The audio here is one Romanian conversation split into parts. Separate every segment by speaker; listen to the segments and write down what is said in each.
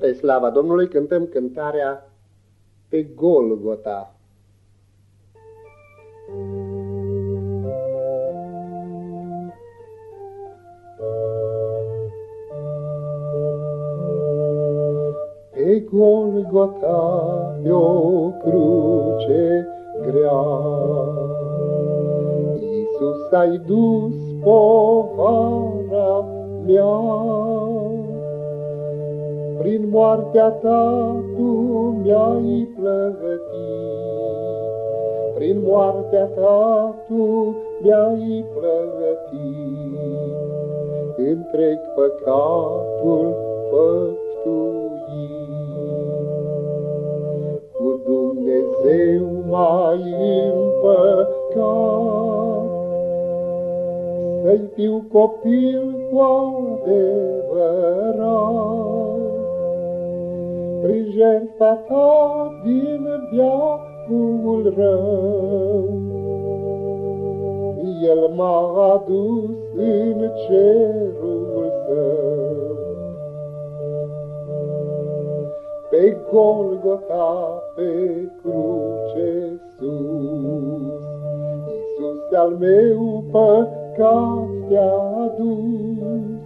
Speaker 1: Spre slava Domnului cântăm cântarea pe Golgota. Pe Golgota pe o cruce grea, Iisus ai dus povara mea, prin moartea ta tu mi-ai plătit, Prin moartea ta tu mi-ai plătit, Întreg păcatul făptuit. Cu Dumnezeu mai împăcat, Să-i fiu copil cu adevărat, prin jertfa ta din viacul rău. El m-a adus în cerul său. Pe Golgota, pe cruce sus, Iisus al meu păcat te-a dus,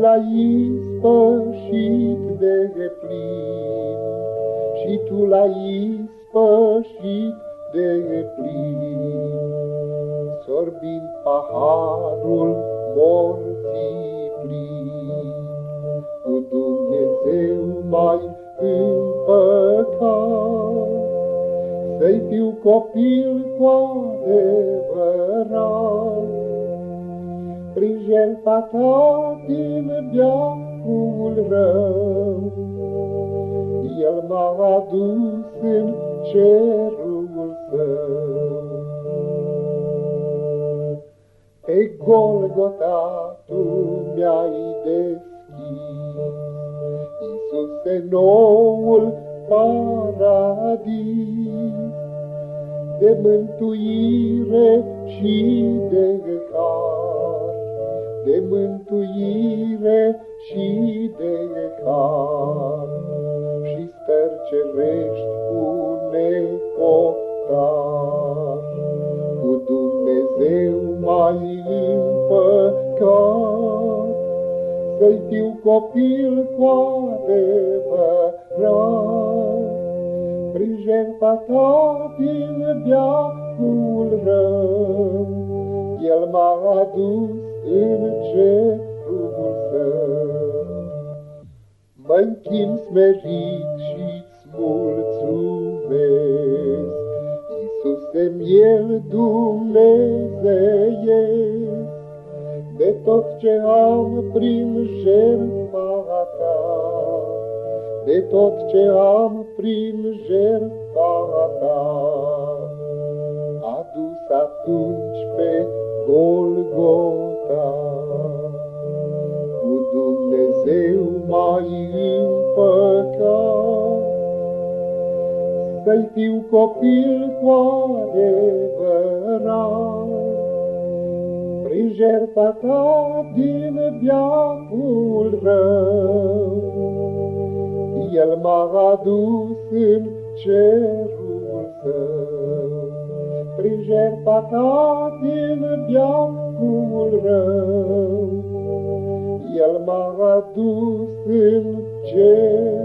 Speaker 1: Și tu l-ai ispășit de plin, și tu l-ai ispășit de plin, sorbind paharul morții plin. Cu Dumnezeu mai împăcat, să-i fiu copil cu adevărat, prin jertfa ta din viață locul rău. El m-a adus în cerul său. Pe Golgota tu mi-ai deschis, Iisuse noul paradis, de mântuire și de har, de mântuire și de har și stări cerești cu nepotar. Cu Dumnezeu mai împăcat, să-i fiu copil cu adevărat. Prin jertfa ta din viacul rău, El m-a adus în cer mă închin smerit și-ți mulțumesc. Iisuse, miel Dumnezeiesc, de tot ce am prin jertfa ta, de tot ce am prin jertfa ta, adus atunci pe Golgota. Mai împăcat, Să-i fiu copil cu adevărat. Prin jertfa ta din viacul rău, El m-a adus în cerul său. Prin jertfa ta din viacul rău, el m-a adus în cer